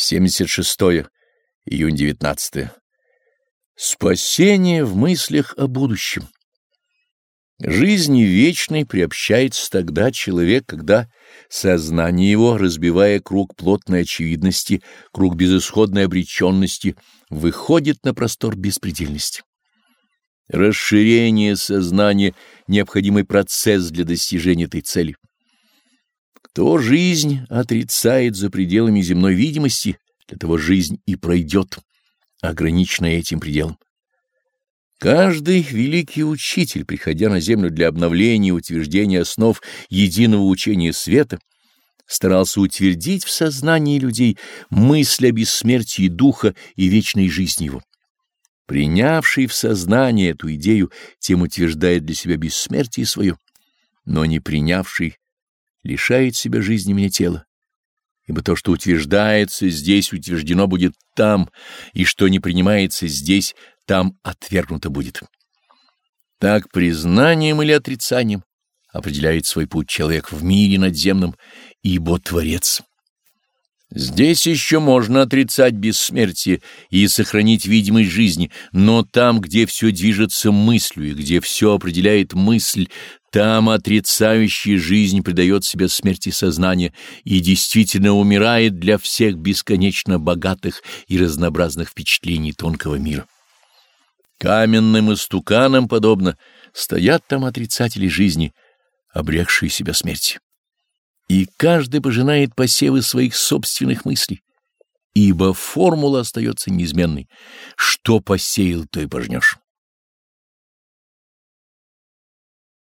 76 июнь 19 Спасение в мыслях о будущем. Жизни вечной приобщается тогда человек, когда сознание его, разбивая круг плотной очевидности, круг безысходной обреченности, выходит на простор беспредельности. Расширение сознания — необходимый процесс для достижения этой цели. Кто жизнь отрицает за пределами земной видимости, для того жизнь и пройдет, ограниченная этим пределом. Каждый великий учитель, приходя на землю для обновления и утверждения основ единого учения света, старался утвердить в сознании людей мысль о бессмертии духа и вечной жизни его. Принявший в сознание эту идею, тем утверждает для себя бессмертие свое, но не принявший лишает себя жизни мне тела. Ибо то, что утверждается здесь, утверждено будет там, и что не принимается здесь, там отвергнуто будет. Так признанием или отрицанием определяет свой путь человек в мире надземном, ибо Творец. Здесь еще можно отрицать бессмертие и сохранить видимость жизни, но там, где все движется мыслью и где все определяет мысль, там отрицающий жизнь придает себе смерти сознания и действительно умирает для всех бесконечно богатых и разнообразных впечатлений тонкого мира. Каменным истуканам подобно стоят там отрицатели жизни, обрекшие себя смерти и каждый пожинает посевы своих собственных мыслей, ибо формула остается неизменной. Что посеял, то и пожнешь.